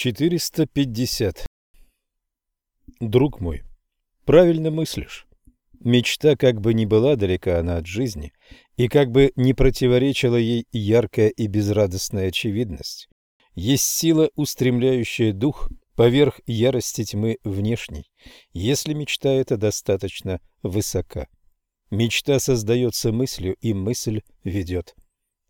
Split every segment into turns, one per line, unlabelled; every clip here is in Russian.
450. Друг мой, правильно мыслишь. Мечта, как бы ни была далека она от жизни, и как бы не противоречила ей яркая и безрадостная очевидность, есть сила, устремляющая дух поверх ярости тьмы внешней, если мечта эта достаточно высока. Мечта создается мыслью, и мысль ведет.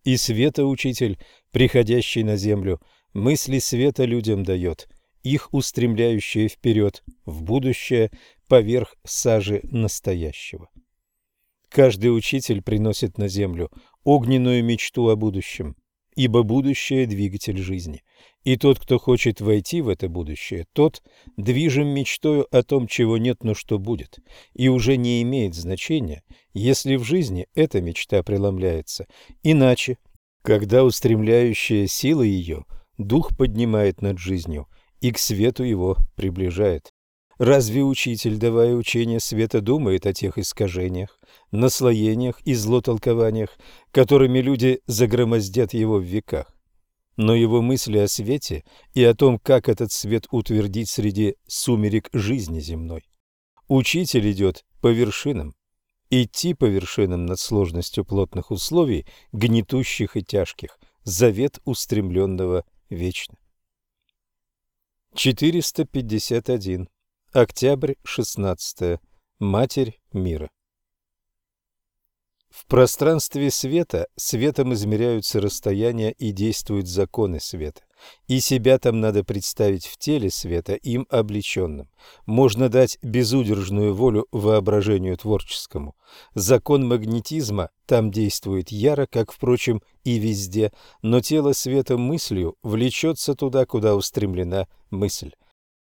И света учитель, приходящий на землю, мысли света людям дает, их устремляющие вперед, в будущее, поверх сажи настоящего. Каждый учитель приносит на землю огненную мечту о будущем, ибо будущее – двигатель жизни. И тот, кто хочет войти в это будущее, тот движим мечтою о том, чего нет, но что будет, и уже не имеет значения, если в жизни эта мечта преломляется. Иначе, когда устремляющая сила ее, дух поднимает над жизнью и к свету его приближает. Разве учитель, давая учение света, думает о тех искажениях, наслоениях и злотолкованиях, которыми люди загромоздят его в веках? Но его мысли о свете и о том, как этот свет утвердить среди сумерек жизни земной. Учитель идет по вершинам. Идти по вершинам над сложностью плотных условий, гнетущих и тяжких, завет устремленного вечно. 451. Октябрь 16. Матерь мира. В пространстве света светом измеряются расстояния и действуют законы света. И себя там надо представить в теле света им облеченным. Можно дать безудержную волю воображению творческому. Закон магнетизма там действует яро, как, впрочем, и везде, но тело света мыслью влечется туда, куда устремлена мысль.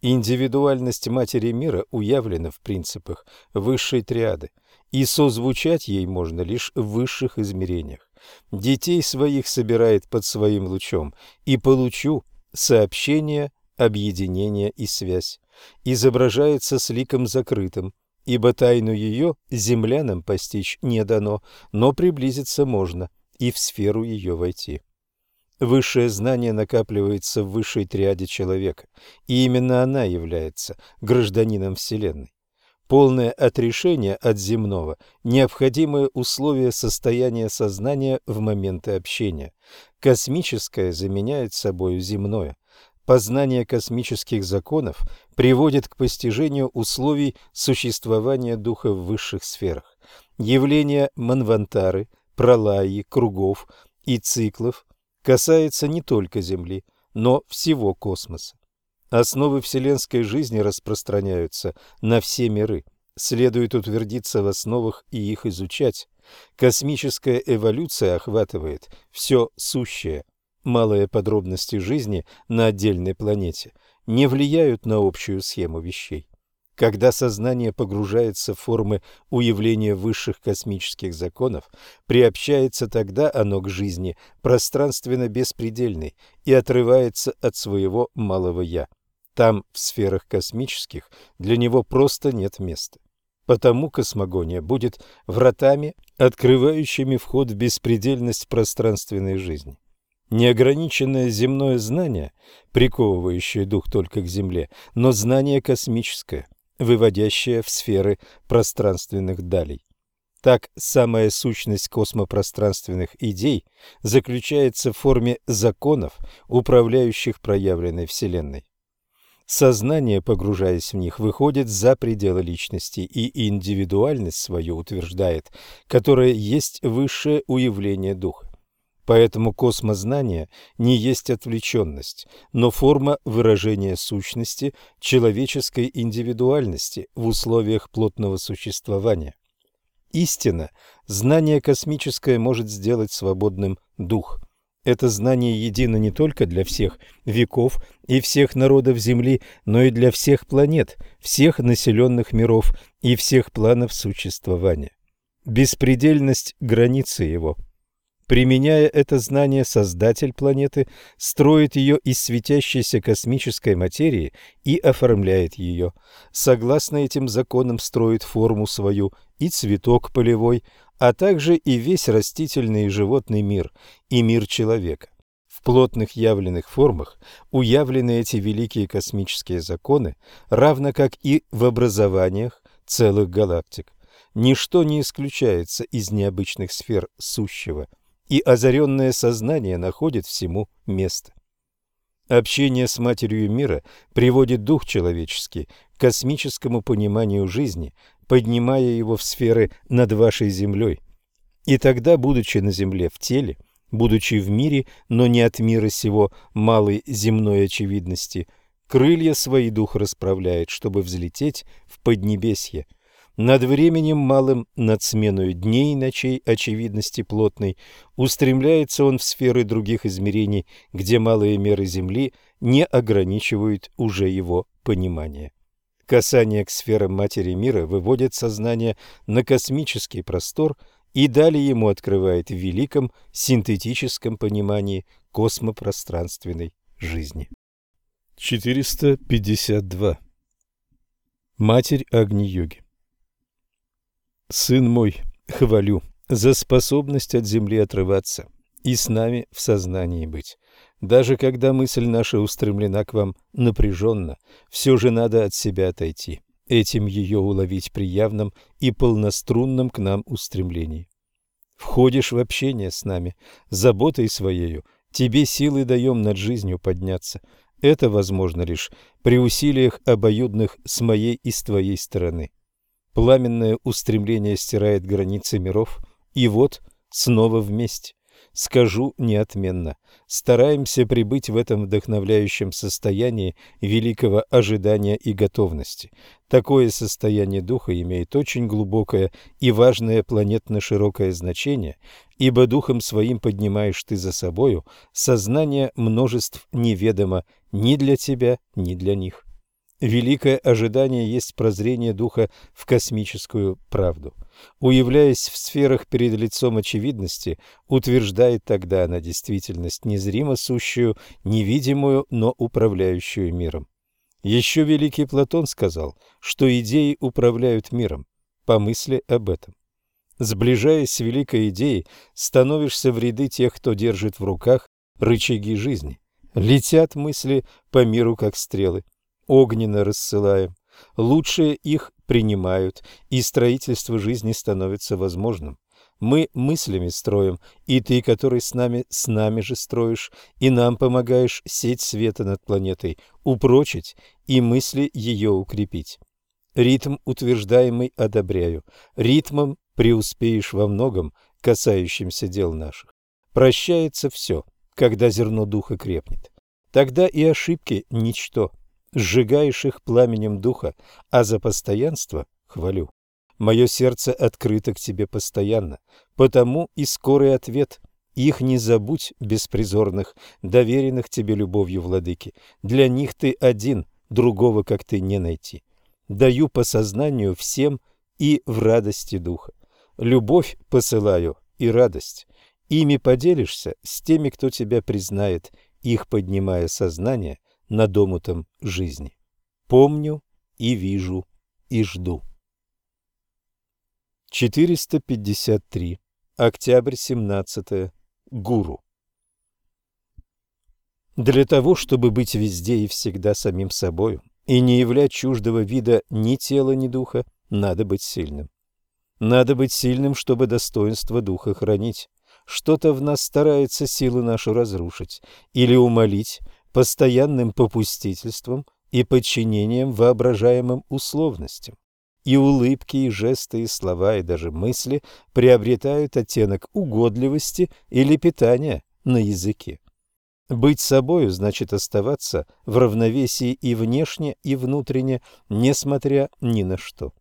Индивидуальность матери мира уявлена в принципах высшей триады, и созвучать ей можно лишь в высших измерениях. Детей своих собирает под своим лучом, и получу сообщение, объединение и связь. Изображается с ликом закрытым, ибо тайну ее землянам постичь не дано, но приблизиться можно и в сферу ее войти. Высшее знание накапливается в высшей триаде человека, и именно она является гражданином Вселенной. Полное отрешение от земного – необходимое условие состояния сознания в моменты общения. Космическое заменяет собою земное. Познание космических законов приводит к постижению условий существования духа в высших сферах. Явления манвантары, пралаи, кругов и циклов касается не только Земли, но всего космоса. Основы вселенской жизни распространяются на все миры. Следует утвердиться в основах и их изучать. Космическая эволюция охватывает все сущее. Малые подробности жизни на отдельной планете не влияют на общую схему вещей. Когда сознание погружается в формы уявления высших космических законов, приобщается тогда оно к жизни пространственно-беспредельной и отрывается от своего малого «я». Там, в сферах космических, для него просто нет места. Потому космогония будет вратами, открывающими вход в беспредельность пространственной жизни. Неограниченное земное знание, приковывающее дух только к Земле, но знание космическое – выводящая в сферы пространственных далей. Так, самая сущность космопространственных идей заключается в форме законов, управляющих проявленной Вселенной. Сознание, погружаясь в них, выходит за пределы личности и индивидуальность свою утверждает, которая есть высшее уявление духа. Поэтому космознание не есть отвлеченность, но форма выражения сущности человеческой индивидуальности в условиях плотного существования. Истина, знание космическое может сделать свободным дух. Это знание едино не только для всех веков и всех народов Земли, но и для всех планет, всех населенных миров и всех планов существования. Беспредельность границы его – Применяя это знание, создатель планеты строит ее из светящейся космической материи и оформляет ее. Согласно этим законам строит форму свою и цветок полевой, а также и весь растительный и животный мир, и мир человека. В плотных явленных формах уявлены эти великие космические законы, равно как и в образованиях целых галактик. Ничто не исключается из необычных сфер сущего, и озаренное сознание находит всему место. Общение с Матерью мира приводит дух человеческий к космическому пониманию жизни, поднимая его в сферы над вашей землей. И тогда, будучи на земле в теле, будучи в мире, но не от мира сего малой земной очевидности, крылья свои дух расправляет, чтобы взлететь в поднебесье – над временем малым, над сменою дней и ночей очевидности плотной, устремляется он в сферы других измерений, где малые меры Земли не ограничивают уже его понимание. Касание к сферам Матери Мира выводит сознание на космический простор и далее ему открывает в великом синтетическом понимании космопространственной жизни. 452. Матерь Агни-йоги Сын мой, хвалю за способность от земли отрываться и с нами в сознании быть. Даже когда мысль наша устремлена к вам напряженно, все же надо от себя отойти, этим ее уловить при явном и полнострунном к нам устремлении. Входишь в общение с нами, заботой своею, тебе силы даем над жизнью подняться. Это возможно лишь при усилиях обоюдных с моей и с твоей стороны. Пламенное устремление стирает границы миров, и вот снова вместе. Скажу неотменно, стараемся пребыть в этом вдохновляющем состоянии великого ожидания и готовности. Такое состояние духа имеет очень глубокое и важное планетно-широкое значение, ибо духом своим поднимаешь ты за собою сознание множеств неведомо ни для тебя, ни для них. Великое ожидание есть прозрение духа в космическую правду. Уявляясь в сферах перед лицом очевидности, утверждает тогда она действительность незримо сущую, невидимую, но управляющую миром. Еще великий Платон сказал, что идеи управляют миром. Помысли об этом. Сближаясь с великой идеей, становишься в ряды тех, кто держит в руках рычаги жизни. Летят мысли по миру, как стрелы огненно рассылаем. Лучшие их принимают, и строительство жизни становится возможным. Мы мыслями строим, и ты, который с нами, с нами же строишь, и нам помогаешь сеть света над планетой упрочить и мысли ее укрепить. Ритм утверждаемый одобряю. Ритмом преуспеешь во многом, касающимся дел наших. Прощается все, когда зерно духа крепнет. Тогда и ошибки – ничто сжигаешь их пламенем духа, а за постоянство хвалю. Мое сердце открыто к тебе постоянно, потому и скорый ответ. Их не забудь, беспризорных, доверенных тебе любовью, владыки. Для них ты один, другого, как ты, не найти. Даю по сознанию всем и в радости духа. Любовь посылаю и радость. Ими поделишься с теми, кто тебя признает, их поднимая сознание – над омутом жизни. Помню и вижу и жду. 453. Октябрь 17. Гуру. Для того, чтобы быть везде и всегда самим собою и не являть чуждого вида ни тела, ни духа, надо быть сильным. Надо быть сильным, чтобы достоинство духа хранить. Что-то в нас старается силу нашу разрушить или умолить, постоянным попустительством и подчинением воображаемым условностям. И улыбки, и жесты, и слова, и даже мысли приобретают оттенок угодливости или питания на языке. Быть собою значит оставаться в равновесии и внешне, и внутренне, несмотря ни на что.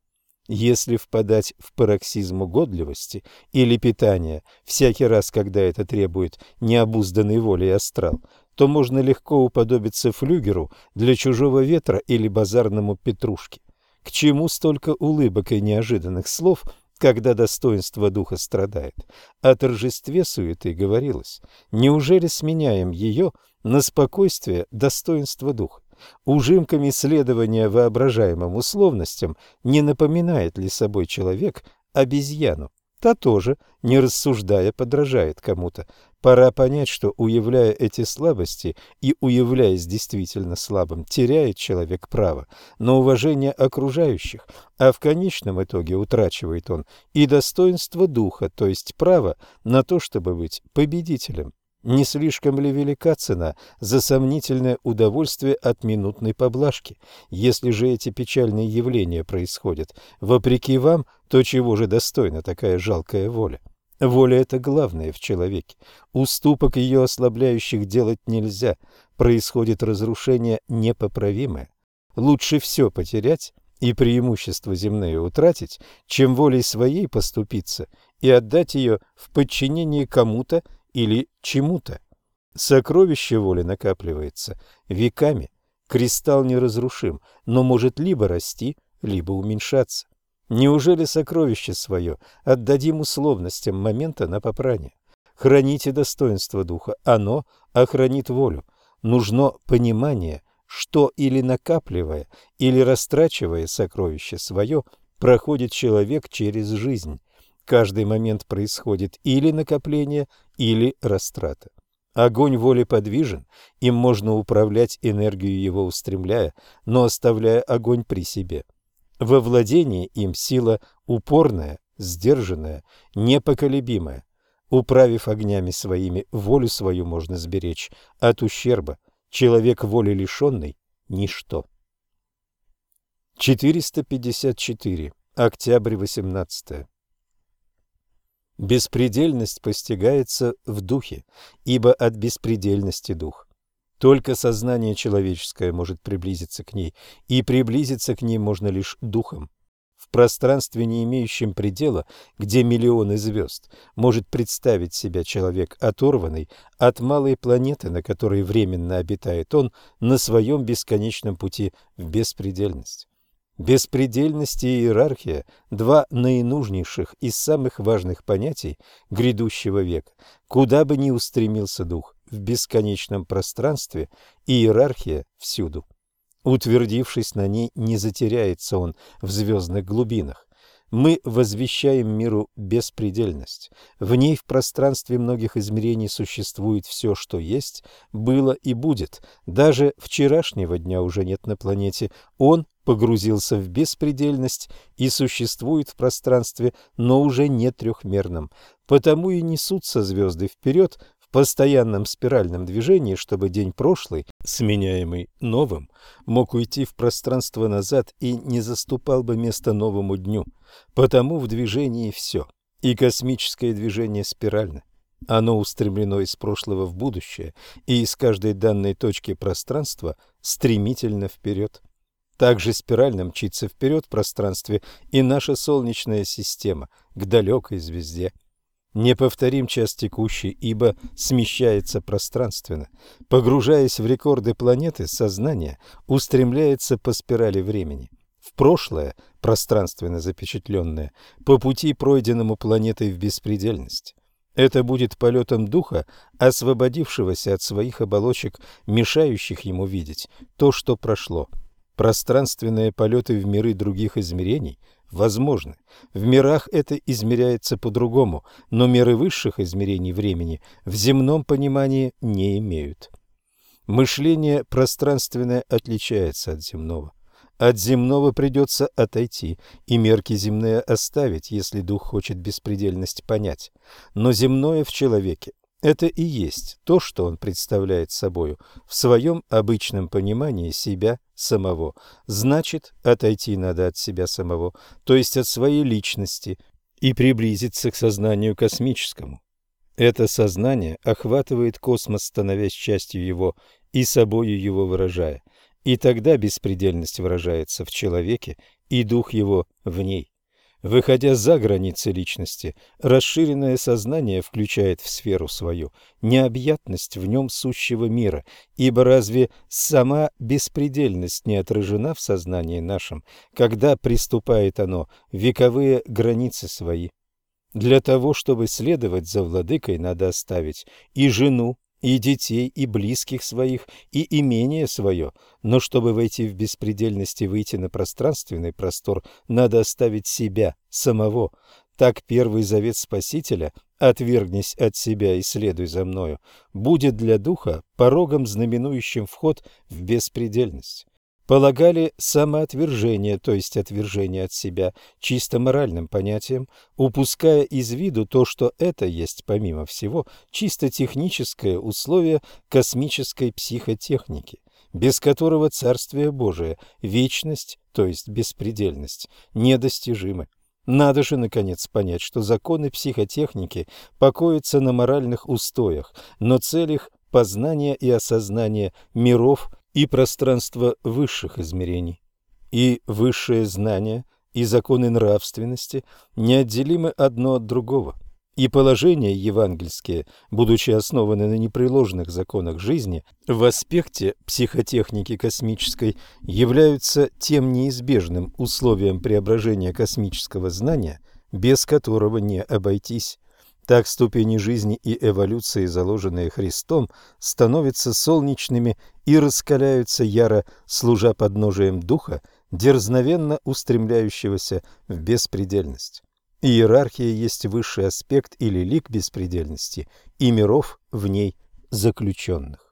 Если впадать в пароксизм угодливости или питания всякий раз, когда это требует необузданной воли и астрал, то можно легко уподобиться флюгеру для чужого ветра или базарному петрушке. К чему столько улыбок и неожиданных слов, когда достоинство духа страдает? О торжестве суеты говорилось. Неужели сменяем ее на спокойствие достоинства духа? Ужимками следования воображаемым условностям не напоминает ли собой человек обезьяну? Та тоже, не рассуждая, подражает кому-то. Пора понять, что, уявляя эти слабости и уявляясь действительно слабым, теряет человек право на уважение окружающих, а в конечном итоге утрачивает он и достоинство духа, то есть право на то, чтобы быть победителем. Не слишком ли велика цена за сомнительное удовольствие от минутной поблажки? Если же эти печальные явления происходят вопреки вам, то чего же достойна такая жалкая воля? Воля – это главное в человеке. Уступок ее ослабляющих делать нельзя. Происходит разрушение непоправимое. Лучше все потерять и преимущества земные утратить, чем волей своей поступиться и отдать ее в подчинение кому-то или чему-то. Сокровище воли накапливается веками. Кристалл неразрушим, но может либо расти, либо уменьшаться. Неужели сокровище свое отдадим условностям момента на попрание? Храните достоинство духа, оно охранит волю. Нужно понимание, что или накапливая, или растрачивая сокровище свое, проходит человек через жизнь. Каждый момент происходит или накопление, или растрата. Огонь воли подвижен, им можно управлять энергию его устремляя, но оставляя огонь при себе. Во владении им сила упорная, сдержанная, непоколебимая. Управив огнями своими, волю свою можно сберечь от ущерба. Человек воли лишенный – ничто. 454. Октябрь 18. Беспредельность постигается в духе, ибо от беспредельности дух. Только сознание человеческое может приблизиться к ней, и приблизиться к ней можно лишь духом. В пространстве, не имеющем предела, где миллионы звезд, может представить себя человек оторванный от малой планеты, на которой временно обитает он, на своем бесконечном пути в беспредельность. Беспредельность и иерархия – два наинужнейших из самых важных понятий грядущего века. Куда бы ни устремился дух, в бесконечном пространстве иерархия всюду. Утвердившись на ней, не затеряется он в звездных глубинах. Мы возвещаем миру беспредельность. В ней в пространстве многих измерений существует все, что есть, было и будет. Даже вчерашнего дня уже нет на планете. Он погрузился в беспредельность и существует в пространстве, но уже не трехмерном. Потому и несутся звезды вперед в постоянном спиральном движении, чтобы день прошлый, сменяемый новым, мог уйти в пространство назад и не заступал бы место новому дню. Потому в движении все, и космическое движение спирально. Оно устремлено из прошлого в будущее и из каждой данной точки пространства стремительно вперед. Также спирально мчится вперед в пространстве и наша Солнечная система к далекой звезде. Не повторим час текущий, ибо смещается пространственно. Погружаясь в рекорды планеты, сознание устремляется по спирали времени. В прошлое, пространственно запечатленное, по пути, пройденному планетой в беспредельность. Это будет полетом духа, освободившегося от своих оболочек, мешающих ему видеть то, что прошло. Пространственные полеты в миры других измерений – возможны. В мирах это измеряется по-другому, но меры высших измерений времени в земном понимании не имеют. Мышление пространственное отличается от земного. От земного придется отойти, и мерки земные оставить, если дух хочет беспредельность понять. Но земное в человеке это и есть то, что он представляет собою в своем обычном понимании себя самого. Значит, отойти надо от себя самого, то есть от своей личности, и приблизиться к сознанию космическому. Это сознание охватывает космос, становясь частью его и собою его выражая. И тогда беспредельность выражается в человеке, и дух его в ней. Выходя за границы личности, расширенное сознание включает в сферу свою необъятность в нем сущего мира, ибо разве сама беспредельность не отражена в сознании нашем, когда приступает оно вековые границы свои? Для того, чтобы следовать за владыкой, надо оставить и жену, и детей, и близких своих, и имение свое. Но чтобы войти в беспредельность и выйти на пространственный простор, надо оставить себя самого. Так первый завет Спасителя «отвергнись от себя и следуй за мною» будет для духа порогом, знаменующим вход в беспредельность. Полагали самоотвержение, то есть отвержение от себя, чисто моральным понятием, упуская из виду то, что это есть, помимо всего, чисто техническое условие космической психотехники без которого Царствие Божие, вечность, то есть беспредельность, недостижимы. Надо же, наконец, понять, что законы психотехники покоятся на моральных устоях, но целях познания и осознания миров и пространства высших измерений. И высшее знание, и законы нравственности неотделимы одно от другого – и положения евангельские, будучи основаны на непреложных законах жизни, в аспекте психотехники космической являются тем неизбежным условием преображения космического знания, без которого не обойтись. Так ступени жизни и эволюции, заложенные Христом, становятся солнечными и раскаляются яро, служа подножием духа, дерзновенно устремляющегося в беспредельность. Иерархия есть высший аспект или лик беспредельности и миров в ней заключенных.